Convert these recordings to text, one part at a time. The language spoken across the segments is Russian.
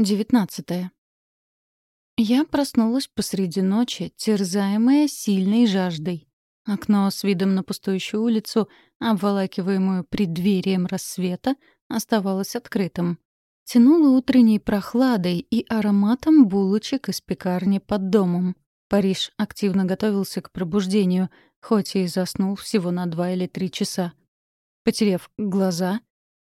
Девятнадцатое. Я проснулась посреди ночи, терзаемая сильной жаждой. Окно с видом на пустующую улицу, обволакиваемую преддверием рассвета, оставалось открытым. Тянуло утренней прохладой и ароматом булочек из пекарни под домом. Париж активно готовился к пробуждению, хоть и заснул всего на два или три часа. Потерев глаза,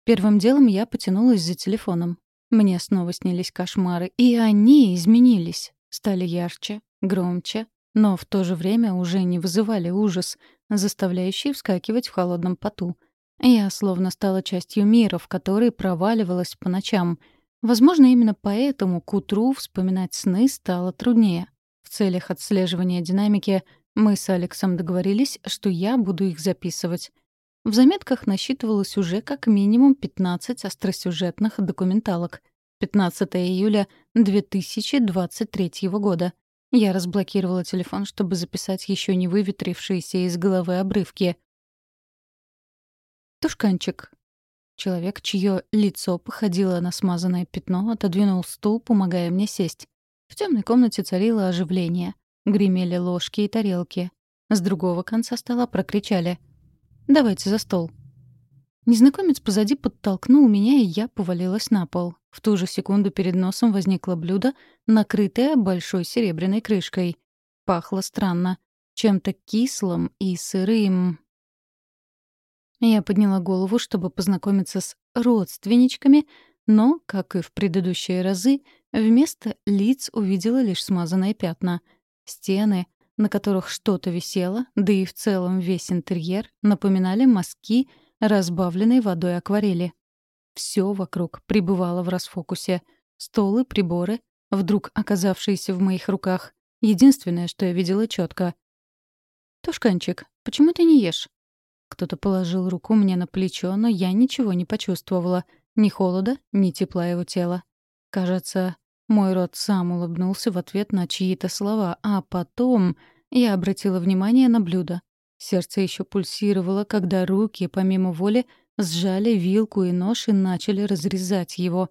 первым делом я потянулась за телефоном. Мне снова снились кошмары, и они изменились, стали ярче, громче, но в то же время уже не вызывали ужас, заставляющий вскакивать в холодном поту. Я словно стала частью мира, в который проваливалась по ночам. Возможно, именно поэтому к утру вспоминать сны стало труднее. В целях отслеживания динамики мы с Алексом договорились, что я буду их записывать. В заметках насчитывалось уже как минимум 15 остросюжетных документалок. 15 июля 2023 года. Я разблокировала телефон, чтобы записать еще не выветрившиеся из головы обрывки. Тушканчик. Человек, чье лицо походило на смазанное пятно, отодвинул стул, помогая мне сесть. В темной комнате царило оживление. Гремели ложки и тарелки. С другого конца стола прокричали — Давайте за стол». Незнакомец позади подтолкнул меня, и я повалилась на пол. В ту же секунду перед носом возникло блюдо, накрытое большой серебряной крышкой. Пахло странно, чем-то кислым и сырым. Я подняла голову, чтобы познакомиться с родственничками, но, как и в предыдущие разы, вместо лиц увидела лишь смазанные пятна. Стены, на которых что-то висело, да и в целом весь интерьер, напоминали мазки, разбавленной водой акварели. Все вокруг пребывало в расфокусе. Столы, приборы, вдруг оказавшиеся в моих руках. Единственное, что я видела четко. «Тушканчик, почему ты не ешь?» Кто-то положил руку мне на плечо, но я ничего не почувствовала. Ни холода, ни тепла его тела. Кажется, мой рот сам улыбнулся в ответ на чьи-то слова, а потом я обратила внимание на блюдо. Сердце еще пульсировало, когда руки, помимо воли, сжали вилку и нож и начали разрезать его.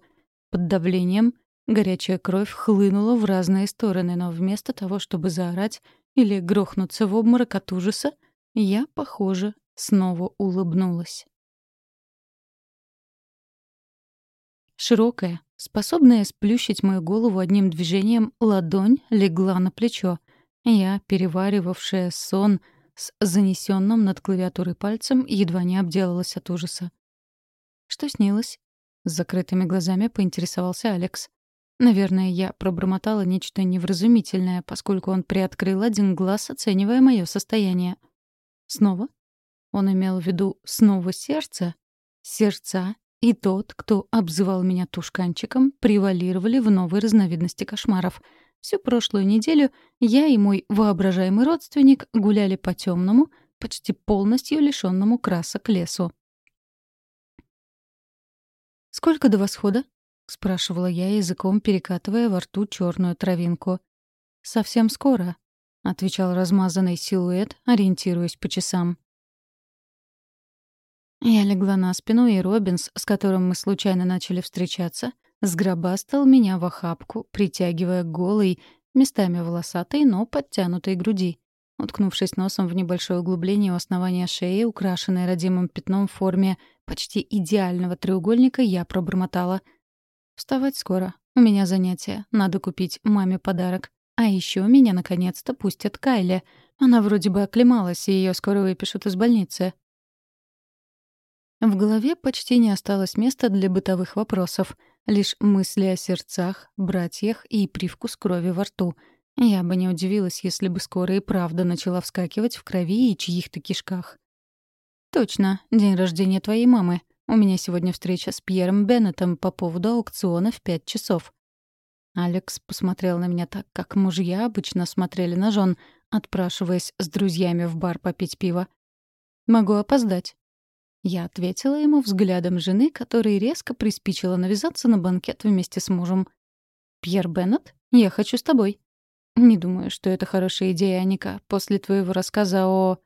Под давлением горячая кровь хлынула в разные стороны, но вместо того, чтобы заорать или грохнуться в обморок от ужаса, я, похоже, снова улыбнулась. Широкая, способная сплющить мою голову одним движением, ладонь легла на плечо. Я, переваривавшая сон с занесенным над клавиатурой пальцем, едва не обделалась от ужаса. «Что снилось?» С закрытыми глазами поинтересовался Алекс. Наверное, я пробормотала нечто невразумительное, поскольку он приоткрыл один глаз, оценивая мое состояние. «Снова?» Он имел в виду «снова сердце?» Сердца и тот, кто обзывал меня тушканчиком, превалировали в новой разновидности кошмаров. Всю прошлую неделю я и мой воображаемый родственник гуляли по темному, почти полностью лишенному красок лесу. «Сколько до восхода?» — спрашивала я языком, перекатывая во рту черную травинку. «Совсем скоро», — отвечал размазанный силуэт, ориентируясь по часам. Я легла на спину, и Робинс, с которым мы случайно начали встречаться, сгробастал меня в охапку, притягивая голой, местами волосатой, но подтянутой груди. Уткнувшись носом в небольшое углубление у основания шеи, украшенное родимым пятном в форме почти идеального треугольника, я пробормотала. «Вставать скоро. У меня занятие. Надо купить маме подарок. А еще меня наконец-то пустят Кайле. Она вроде бы оклемалась, и ее скоро выпишут из больницы. В голове почти не осталось места для бытовых вопросов, лишь мысли о сердцах, братьях и привкус крови во рту. Я бы не удивилась, если бы скоро и правда начала вскакивать в крови и чьих-то кишках. «Точно, день рождения твоей мамы. У меня сегодня встреча с Пьером Беннетом по поводу аукциона в пять часов». Алекс посмотрел на меня так, как мужья обычно смотрели на жен, отпрашиваясь с друзьями в бар попить пиво. «Могу опоздать. Я ответила ему взглядом жены, которой резко приспичило навязаться на банкет вместе с мужем. «Пьер Беннет, я хочу с тобой». «Не думаю, что это хорошая идея, Аника, после твоего рассказа о...»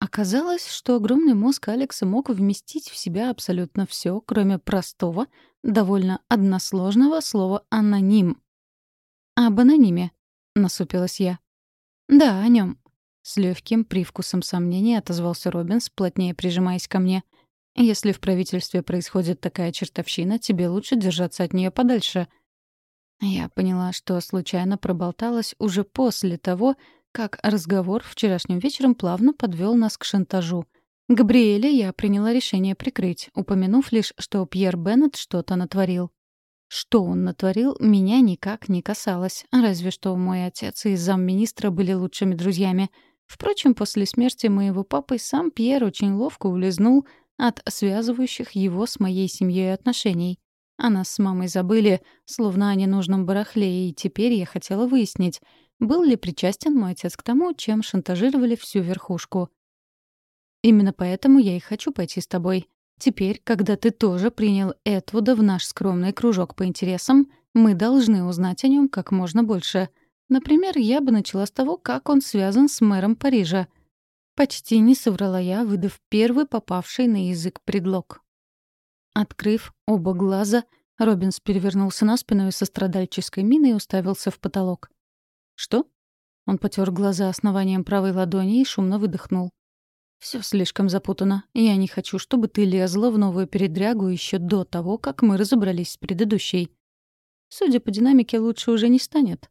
Оказалось, что огромный мозг Алекса мог вместить в себя абсолютно все, кроме простого, довольно односложного слова «аноним». «Об анониме», — насупилась я. «Да, о нем. С легким привкусом сомнения отозвался Робинс, плотнее прижимаясь ко мне. «Если в правительстве происходит такая чертовщина, тебе лучше держаться от нее подальше». Я поняла, что случайно проболталась уже после того, как разговор вчерашним вечером плавно подвел нас к шантажу. Габриэля я приняла решение прикрыть, упомянув лишь, что Пьер Беннет что-то натворил. Что он натворил, меня никак не касалось, разве что мой отец и замминистра были лучшими друзьями. Впрочем, после смерти моего папы сам Пьер очень ловко улизнул от связывающих его с моей семьей отношений. А нас с мамой забыли, словно о ненужном барахле, и теперь я хотела выяснить, был ли причастен мой отец к тому, чем шантажировали всю верхушку. Именно поэтому я и хочу пойти с тобой. Теперь, когда ты тоже принял Этвуда в наш скромный кружок по интересам, мы должны узнать о нем как можно больше. Например, я бы начала с того, как он связан с мэром Парижа. Почти не соврала я, выдав первый попавший на язык предлог. Открыв оба глаза, Робинс перевернулся на спину и со страдальческой миной уставился в потолок. «Что?» Он потер глаза основанием правой ладони и шумно выдохнул. Все слишком запутано. Я не хочу, чтобы ты лезла в новую передрягу еще до того, как мы разобрались с предыдущей. Судя по динамике, лучше уже не станет.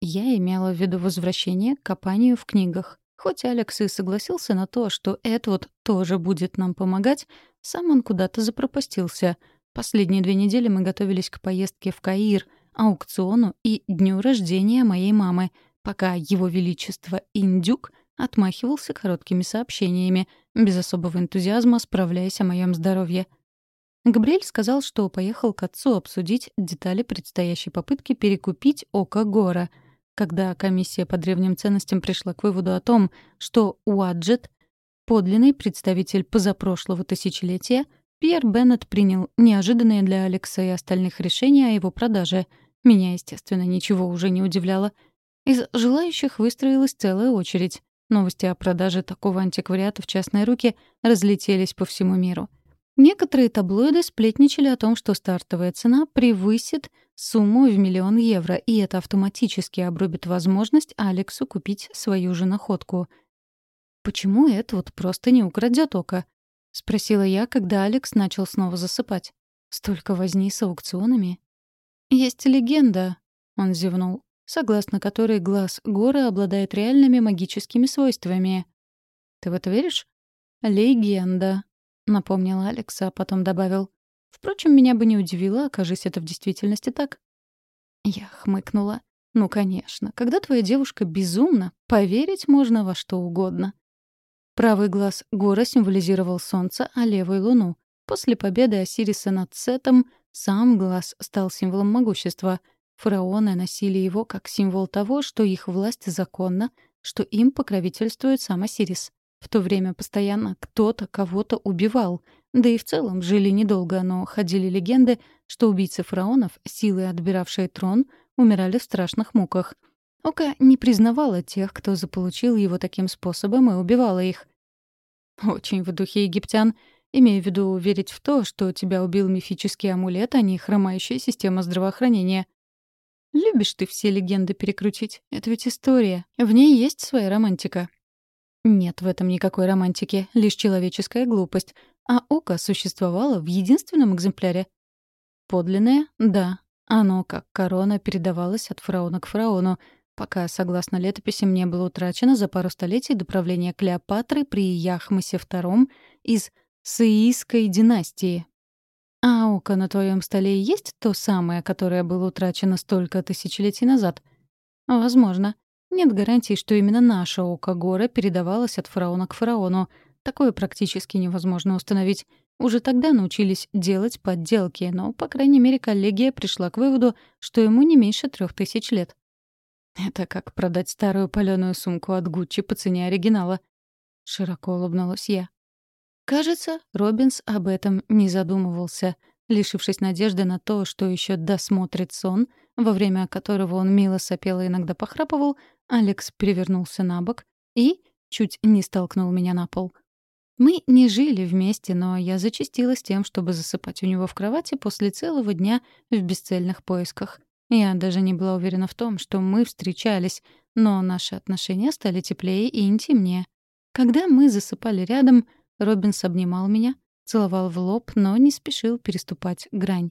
Я имела в виду возвращение к копанию в книгах. Хоть Алекс и согласился на то, что Эдвуд тоже будет нам помогать, сам он куда-то запропастился. Последние две недели мы готовились к поездке в Каир, аукциону и дню рождения моей мамы, пока его величество Индюк отмахивался короткими сообщениями, без особого энтузиазма справляясь о моем здоровье. Габриэль сказал, что поехал к отцу обсудить детали предстоящей попытки перекупить Око Гора — когда комиссия по древним ценностям пришла к выводу о том, что Уаджет — подлинный представитель позапрошлого тысячелетия, Пьер Беннет принял неожиданное для Алекса и остальных решения о его продаже. Меня, естественно, ничего уже не удивляло. Из желающих выстроилась целая очередь. Новости о продаже такого антиквариата в частные руки разлетелись по всему миру. Некоторые таблоиды сплетничали о том, что стартовая цена превысит сумму в миллион евро, и это автоматически обрубит возможность Алексу купить свою же находку. «Почему это вот просто не украдет око?» — спросила я, когда Алекс начал снова засыпать. «Столько возни с аукционами». «Есть легенда», — он зевнул, согласно которой глаз горы обладает реальными магическими свойствами. «Ты в это веришь?» «Легенда», — напомнил Алекс, а потом добавил. «Впрочем, меня бы не удивило, окажись это в действительности так». Я хмыкнула. «Ну, конечно, когда твоя девушка безумна, поверить можно во что угодно». Правый глаз Гора символизировал солнце, а левый — луну. После победы Осириса над Сетом сам глаз стал символом могущества. Фараоны носили его как символ того, что их власть законна, что им покровительствует сам Осирис. В то время постоянно кто-то кого-то убивал. Да и в целом жили недолго, но ходили легенды, что убийцы фараонов, силы отбиравшие трон, умирали в страшных муках. Ока не признавала тех, кто заполучил его таким способом и убивала их. Очень в духе египтян. Имею в виду верить в то, что тебя убил мифический амулет, а не хромающая система здравоохранения. Любишь ты все легенды перекрутить. Это ведь история. В ней есть своя романтика. Нет в этом никакой романтики, лишь человеческая глупость. А око существовало в единственном экземпляре. Подлинное — да. Оно, как корона, передавалось от фараона к фараону, пока, согласно летописям, не было утрачено за пару столетий до правления Клеопатры при Яхмосе II из Саийской династии. А око на твоем столе есть то самое, которое было утрачено столько тысячелетий назад? Возможно. Нет гарантий, что именно наше око Гора передавалось от фараона к фараону. Такое практически невозможно установить. Уже тогда научились делать подделки, но, по крайней мере, коллегия пришла к выводу, что ему не меньше трех тысяч лет. Это как продать старую паленую сумку от Гуччи по цене оригинала. Широко улыбнулась я. Кажется, Робинс об этом не задумывался. Лишившись надежды на то, что еще досмотрит сон, во время которого он мило сопел и иногда похрапывал, Алекс перевернулся на бок и чуть не столкнул меня на пол. Мы не жили вместе, но я зачастилась тем, чтобы засыпать у него в кровати после целого дня в бесцельных поисках. Я даже не была уверена в том, что мы встречались, но наши отношения стали теплее и интимнее. Когда мы засыпали рядом, Робинс обнимал меня, целовал в лоб, но не спешил переступать грань.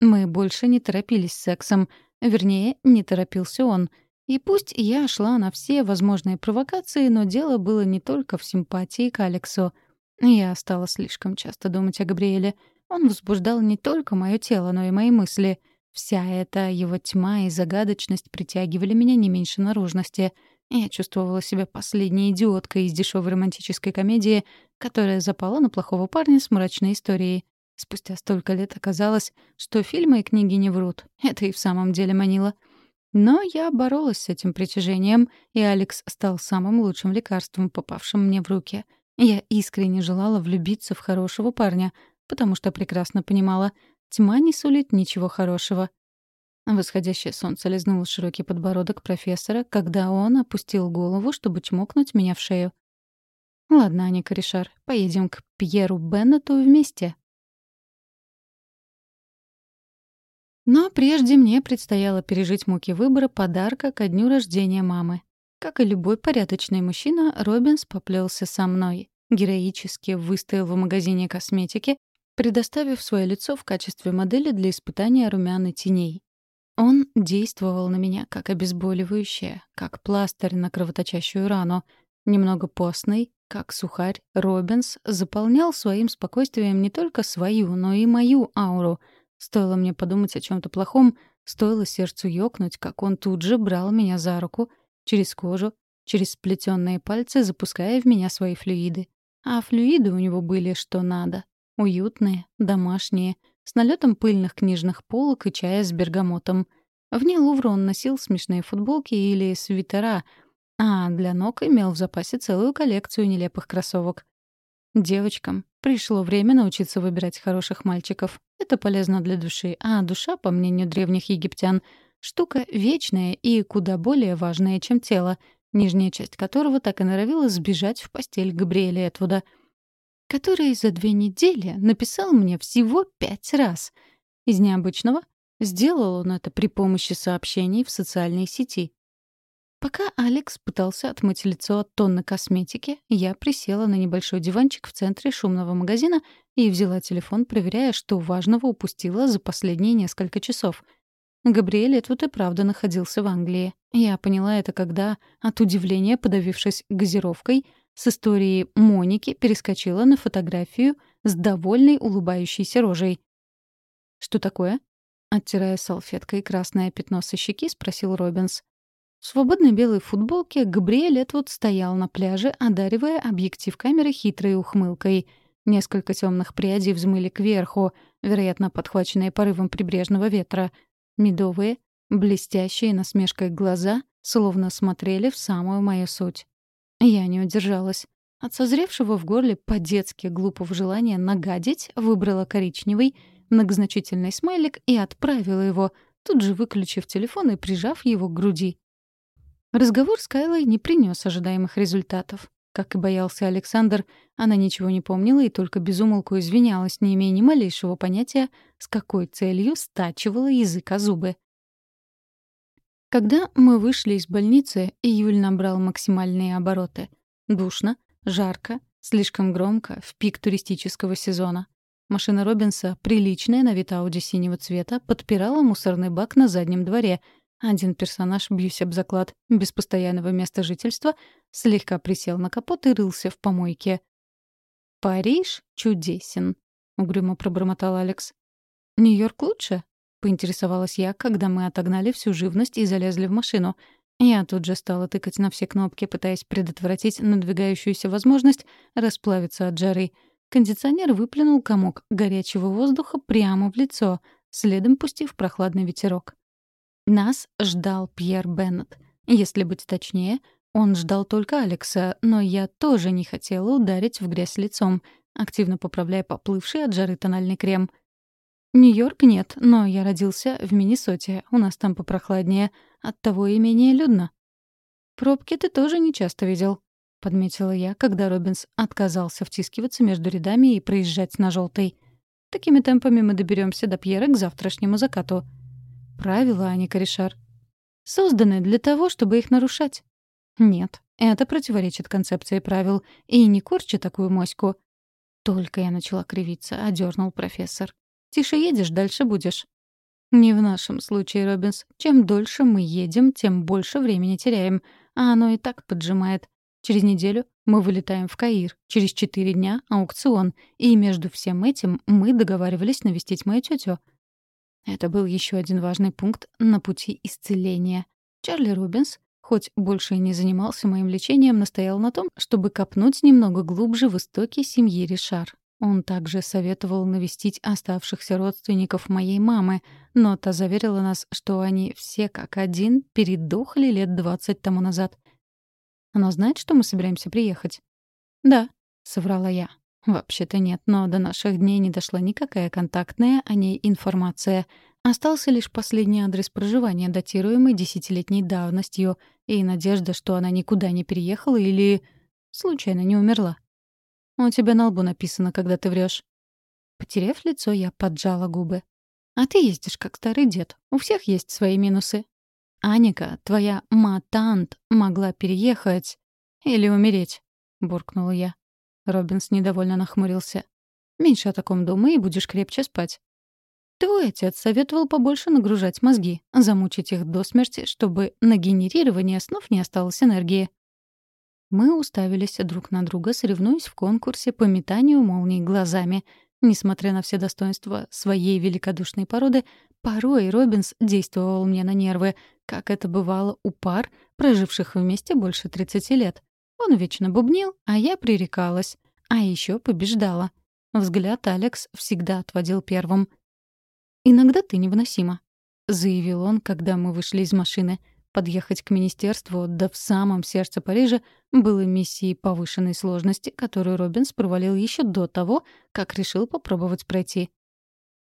Мы больше не торопились сексом, вернее, не торопился он. И пусть я шла на все возможные провокации, но дело было не только в симпатии к Алексу. Я стала слишком часто думать о Габриэле. Он возбуждал не только мое тело, но и мои мысли — Вся эта его тьма и загадочность притягивали меня не меньше наружности. Я чувствовала себя последней идиоткой из дешевой романтической комедии, которая запала на плохого парня с мрачной историей. Спустя столько лет оказалось, что фильмы и книги не врут. Это и в самом деле манило. Но я боролась с этим притяжением, и Алекс стал самым лучшим лекарством, попавшим мне в руки. Я искренне желала влюбиться в хорошего парня, потому что прекрасно понимала — Тьма не сулит ничего хорошего. Восходящее солнце лизнуло широкий подбородок профессора, когда он опустил голову, чтобы чмокнуть меня в шею. «Ладно, Аника Ришар, поедем к Пьеру Беннету вместе». Но прежде мне предстояло пережить муки выбора подарка ко дню рождения мамы. Как и любой порядочный мужчина, Робинс поплелся со мной. Героически выстоял в магазине косметики, предоставив свое лицо в качестве модели для испытания румян теней. Он действовал на меня как обезболивающее, как пластырь на кровоточащую рану. Немного постный, как сухарь, Робинс заполнял своим спокойствием не только свою, но и мою ауру. Стоило мне подумать о чем то плохом, стоило сердцу ёкнуть, как он тут же брал меня за руку, через кожу, через сплетенные пальцы, запуская в меня свои флюиды. А флюиды у него были что надо. Уютные, домашние, с налетом пыльных книжных полок и чая с бергамотом. Вне Лувра он носил смешные футболки или свитера, а для ног имел в запасе целую коллекцию нелепых кроссовок. Девочкам пришло время научиться выбирать хороших мальчиков. Это полезно для души, а душа, по мнению древних египтян, штука вечная и куда более важная, чем тело, нижняя часть которого так и норовила сбежать в постель Габриэля Этвуда — который за две недели написал мне всего пять раз. Из необычного сделал он это при помощи сообщений в социальной сети. Пока Алекс пытался отмыть лицо от тонны косметики, я присела на небольшой диванчик в центре шумного магазина и взяла телефон, проверяя, что важного упустила за последние несколько часов. Габриэль тут и правда находился в Англии. Я поняла это, когда, от удивления подавившись газировкой, с истории Моники перескочила на фотографию с довольной улыбающейся рожей. «Что такое?» Оттирая салфеткой красное пятно со щеки, спросил Робинс. В свободной белой футболке Габриэль Этвуд стоял на пляже, одаривая объектив камеры хитрой ухмылкой. Несколько темных прядей взмыли кверху, вероятно, подхваченные порывом прибрежного ветра. Медовые, блестящие насмешкой глаза, словно смотрели в самую мою суть. Я не удержалась. От созревшего в горле по-детски глупого желания нагадить выбрала коричневый, многозначительный смайлик и отправила его, тут же выключив телефон и прижав его к груди. Разговор с Кайлой не принес ожидаемых результатов. Как и боялся Александр, она ничего не помнила и только безумолку извинялась, не имея ни малейшего понятия, с какой целью стачивала язык о зубы. Когда мы вышли из больницы, июль набрал максимальные обороты. Душно, жарко, слишком громко, в пик туристического сезона. Машина Робинса, приличная на вид Ауди синего цвета, подпирала мусорный бак на заднем дворе. Один персонаж, бьюсь об заклад, без постоянного места жительства, слегка присел на капот и рылся в помойке. «Париж чудесен», — угрюмо пробормотал Алекс. «Нью-Йорк лучше?» Поинтересовалась я, когда мы отогнали всю живность и залезли в машину. Я тут же стала тыкать на все кнопки, пытаясь предотвратить надвигающуюся возможность расплавиться от жары. Кондиционер выплюнул комок горячего воздуха прямо в лицо, следом пустив прохладный ветерок. Нас ждал Пьер Беннет. Если быть точнее, он ждал только Алекса, но я тоже не хотела ударить в грязь лицом, активно поправляя поплывший от жары тональный крем — Нью-Йорк нет, но я родился в Миннесоте. У нас там попрохладнее. Оттого и менее людно. Пробки ты тоже не часто видел. подметила я, когда Робинс отказался втискиваться между рядами и проезжать на желтый. Такими темпами мы доберемся до Пьера к завтрашнему закату. Правила, а не корешар. Созданы для того, чтобы их нарушать. Нет, это противоречит концепции правил. И не корчи такую моську. Только я начала кривиться, одернул профессор. Тише едешь, дальше будешь. Не в нашем случае, Робинс. Чем дольше мы едем, тем больше времени теряем. А оно и так поджимает. Через неделю мы вылетаем в Каир. Через четыре дня — аукцион. И между всем этим мы договаривались навестить мою тетю. Это был еще один важный пункт на пути исцеления. Чарли Рубинс, хоть больше и не занимался моим лечением, настоял на том, чтобы копнуть немного глубже в истоки семьи Ришар. Он также советовал навестить оставшихся родственников моей мамы, но та заверила нас, что они все как один передохли лет двадцать тому назад. Она знает, что мы собираемся приехать?» «Да», — соврала я. «Вообще-то нет, но до наших дней не дошла никакая контактная о ней информация. Остался лишь последний адрес проживания, датируемый десятилетней давностью, и надежда, что она никуда не переехала или... случайно не умерла. У тебя на лбу написано, когда ты врешь. Потеряв лицо, я поджала губы. «А ты ездишь, как старый дед. У всех есть свои минусы. «Аника, твоя матант могла переехать или умереть», — буркнула я. Робинс недовольно нахмурился. «Меньше о таком думай и будешь крепче спать». Твой отец советовал побольше нагружать мозги, замучить их до смерти, чтобы на генерирование снов не осталось энергии. Мы уставились друг на друга, соревнуясь в конкурсе по метанию молний глазами. Несмотря на все достоинства своей великодушной породы, порой Робинс действовал мне на нервы, как это бывало у пар, проживших вместе больше 30 лет. Он вечно бубнил, а я пререкалась. А еще побеждала. Взгляд Алекс всегда отводил первым. «Иногда ты невыносима», — заявил он, когда мы вышли из машины. Подъехать к министерству, да в самом сердце Парижа, было миссией повышенной сложности, которую Робинс провалил еще до того, как решил попробовать пройти.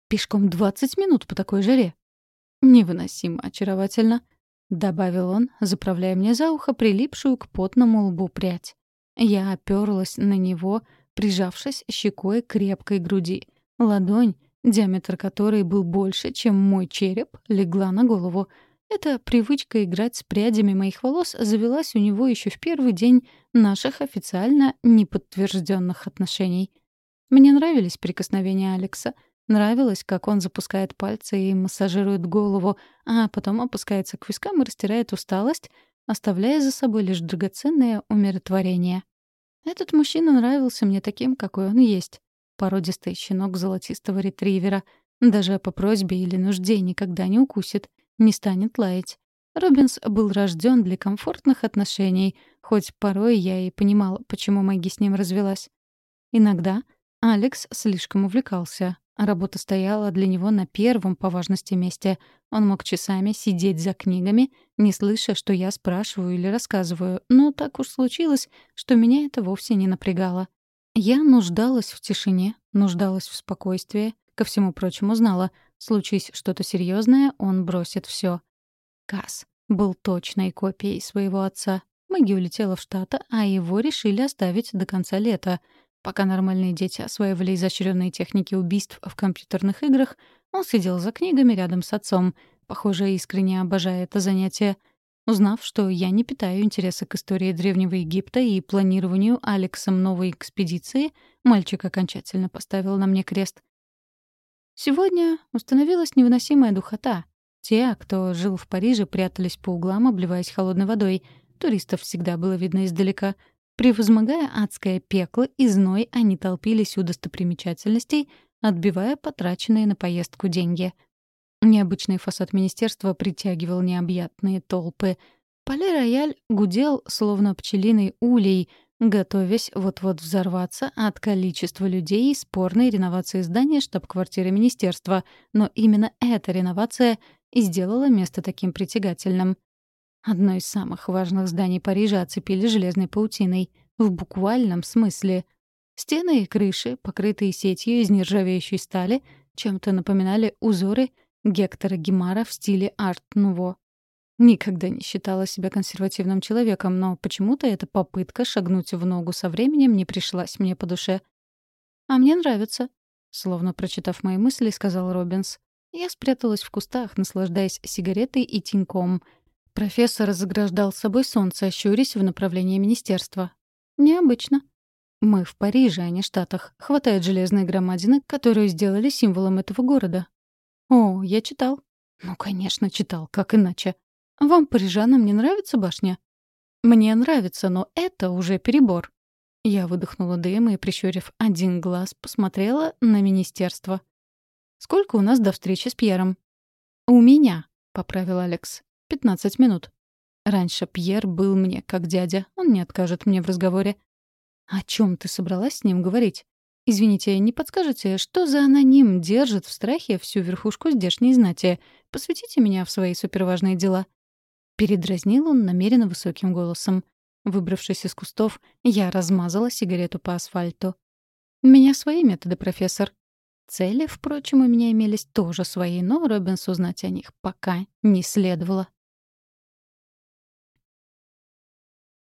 «Пешком 20 минут по такой жаре», «Невыносимо очаровательно», — добавил он, заправляя мне за ухо прилипшую к потному лбу прядь. Я оперлась на него, прижавшись щекой к крепкой груди. Ладонь, диаметр которой был больше, чем мой череп, легла на голову. Эта привычка играть с прядями моих волос завелась у него еще в первый день наших официально неподтвержденных отношений. Мне нравились прикосновения Алекса — Нравилось, как он запускает пальцы и массажирует голову, а потом опускается к вискам и растирает усталость, оставляя за собой лишь драгоценное умиротворение. Этот мужчина нравился мне таким, какой он есть. Породистый щенок золотистого ретривера. Даже по просьбе или нужде никогда не укусит, не станет лаять. Робинс был рожден для комфортных отношений, хоть порой я и понимала, почему Мэгги с ним развелась. Иногда Алекс слишком увлекался, Работа стояла для него на первом по важности месте. Он мог часами сидеть за книгами, не слыша, что я спрашиваю или рассказываю, но так уж случилось, что меня это вовсе не напрягало. Я нуждалась в тишине, нуждалась в спокойствии, ко всему прочему знала, случись что-то серьезное, он бросит все. Касс был точной копией своего отца. Мэгги улетела в Штаты, а его решили оставить до конца лета — Пока нормальные дети осваивали изощренные техники убийств в компьютерных играх, он сидел за книгами рядом с отцом, похоже, искренне обожая это занятие. Узнав, что я не питаю интереса к истории Древнего Египта и планированию Алексом новой экспедиции, мальчик окончательно поставил на мне крест. Сегодня установилась невыносимая духота. Те, кто жил в Париже, прятались по углам, обливаясь холодной водой. Туристов всегда было видно издалека — Превозмогая адское пекло и зной, они толпились у достопримечательностей, отбивая потраченные на поездку деньги. Необычный фасад министерства притягивал необъятные толпы. Пале-рояль гудел, словно пчелиный улей, готовясь вот-вот взорваться от количества людей и спорной реновации здания штаб-квартиры министерства. Но именно эта реновация и сделала место таким притягательным. Одно из самых важных зданий Парижа оцепили железной паутиной. В буквальном смысле. Стены и крыши, покрытые сетью из нержавеющей стали, чем-то напоминали узоры Гектора Гемара в стиле арт-нуво. Никогда не считала себя консервативным человеком, но почему-то эта попытка шагнуть в ногу со временем не пришлась мне по душе. «А мне нравится», — словно прочитав мои мысли, сказал Робинс. Я спряталась в кустах, наслаждаясь сигаретой и теньком. Профессор заграждал собой солнце, щурясь в направлении министерства. «Необычно», мы в Париже, а не Штатах. Хватает железной громадины, которую сделали символом этого города. О, я читал. Ну, конечно, читал. Как иначе? Вам, парижанам, не нравится башня? Мне нравится, но это уже перебор. Я выдохнула дым и, прищурив один глаз, посмотрела на министерство. «Сколько у нас до встречи с Пьером?» «У меня», — поправил Алекс. «Пятнадцать минут». Раньше Пьер был мне как дядя, он не откажет мне в разговоре. «О чем ты собралась с ним говорить? Извините, не подскажете, что за аноним держит в страхе всю верхушку здешней знати? Посвятите меня в свои суперважные дела». Передразнил он намеренно высоким голосом. Выбравшись из кустов, я размазала сигарету по асфальту. «У меня свои методы, профессор». Цели, впрочем, у меня имелись тоже свои, но Робинс узнать о них пока не следовало.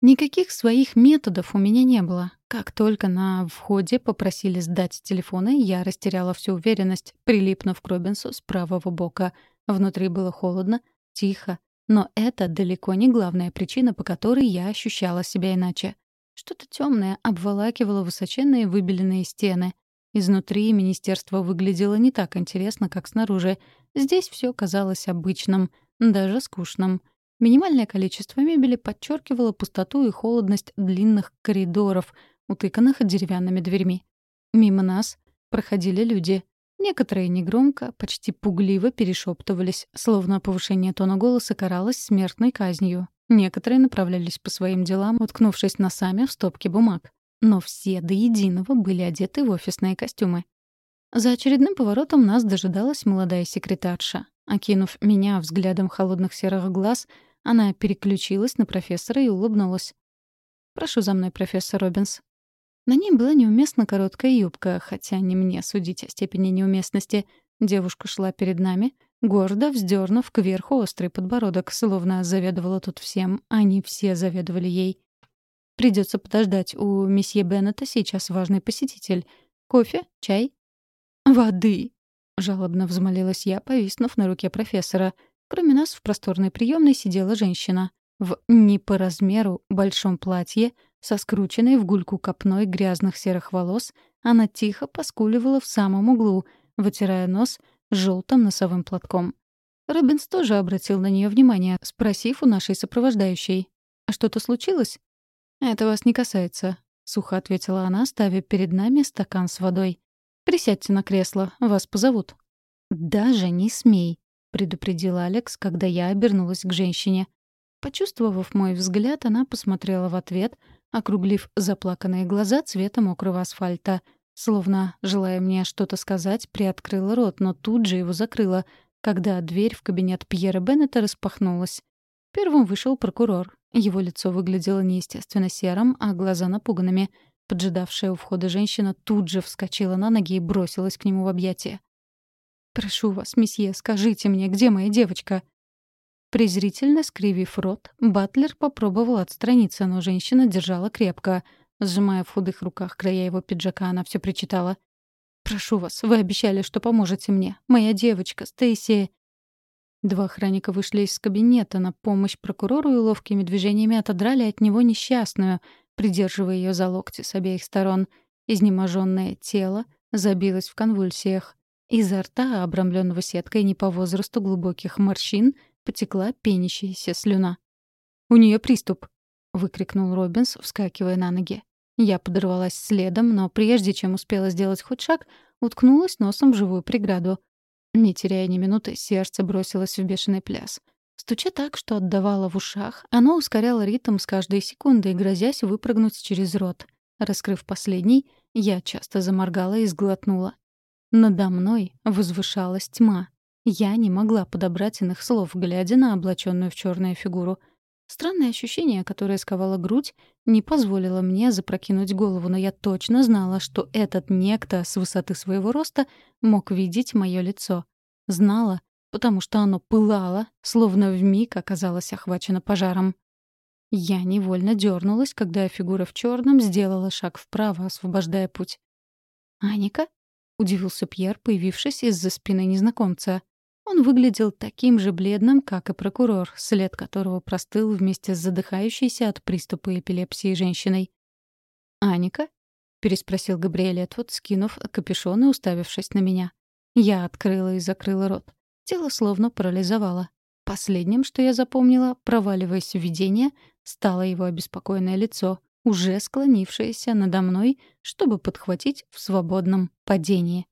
Никаких своих методов у меня не было. Как только на входе попросили сдать телефоны, я растеряла всю уверенность, прилипнув к Робинсу с правого бока. Внутри было холодно, тихо. Но это далеко не главная причина, по которой я ощущала себя иначе. Что-то темное обволакивало высоченные выбеленные стены. Изнутри министерство выглядело не так интересно, как снаружи. Здесь все казалось обычным, даже скучным — Минимальное количество мебели подчеркивало пустоту и холодность длинных коридоров, утыканных деревянными дверьми. Мимо нас проходили люди. Некоторые негромко, почти пугливо перешептывались, словно повышение тона голоса каралось смертной казнью. Некоторые направлялись по своим делам, уткнувшись носами в стопки бумаг. Но все до единого были одеты в офисные костюмы. За очередным поворотом нас дожидалась молодая секретарша. Окинув меня взглядом холодных серых глаз, она переключилась на профессора и улыбнулась. «Прошу за мной, профессор Робинс». На ней была неуместно короткая юбка, хотя не мне судить о степени неуместности. Девушка шла перед нами, гордо вздернув кверху острый подбородок, словно заведовала тут всем, они все заведовали ей. Придется подождать, у месье Беннета сейчас важный посетитель. Кофе? Чай? «Воды!» — жалобно взмолилась я, повиснув на руке профессора — Кроме нас в просторной приемной сидела женщина в не по размеру большом платье, со скрученной в гульку копной грязных серых волос, она тихо поскуливала в самом углу, вытирая нос желтым носовым платком. Робинс тоже обратил на нее внимание, спросив у нашей сопровождающей. «А что-то случилось?» «Это вас не касается», — сухо ответила она, ставя перед нами стакан с водой. «Присядьте на кресло, вас позовут». «Даже не смей», предупредил Алекс, когда я обернулась к женщине. Почувствовав мой взгляд, она посмотрела в ответ, округлив заплаканные глаза цвета мокрого асфальта. Словно, желая мне что-то сказать, приоткрыла рот, но тут же его закрыла, когда дверь в кабинет Пьера Беннета распахнулась. Первым вышел прокурор. Его лицо выглядело неестественно серым, а глаза напуганными. Поджидавшая у входа женщина тут же вскочила на ноги и бросилась к нему в объятия. «Прошу вас, месье, скажите мне, где моя девочка?» Презрительно скривив рот, Батлер попробовал отстраниться, но женщина держала крепко. Сжимая в худых руках края его пиджака, она все причитала. «Прошу вас, вы обещали, что поможете мне. Моя девочка, Стейси...» Два охранника вышли из кабинета на помощь прокурору и ловкими движениями отодрали от него несчастную, придерживая ее за локти с обеих сторон. Изнеможенное тело забилось в конвульсиях. Изо рта, обрамленного сеткой не по возрасту глубоких морщин, потекла пенящаяся слюна. «У нее приступ!» — выкрикнул Робинс, вскакивая на ноги. Я подорвалась следом, но прежде чем успела сделать хоть шаг, уткнулась носом в живую преграду. Не теряя ни минуты, сердце бросилось в бешеный пляс. Стуча так, что отдавало в ушах, оно ускоряло ритм с каждой секундой, грозясь выпрыгнуть через рот. Раскрыв последний, я часто заморгала и сглотнула. Надо мной возвышалась тьма. Я не могла подобрать иных слов, глядя на облаченную в черную фигуру. Странное ощущение, которое сковало грудь, не позволило мне запрокинуть голову, но я точно знала, что этот некто с высоты своего роста мог видеть мое лицо. Знала, потому что оно пылало, словно вмиг оказалось охвачено пожаром. Я невольно дернулась, когда фигура в черном сделала шаг вправо, освобождая путь. «Аника?» — удивился Пьер, появившись из-за спины незнакомца. Он выглядел таким же бледным, как и прокурор, след которого простыл вместе с задыхающейся от приступа эпилепсии женщиной. «Аника?» — переспросил Габриэль Этвуд, скинув капюшон и уставившись на меня. Я открыла и закрыла рот. Тело словно парализовало. Последним, что я запомнила, проваливаясь в видение, стало его обеспокоенное лицо, уже склонившееся надо мной, чтобы подхватить в свободном падении.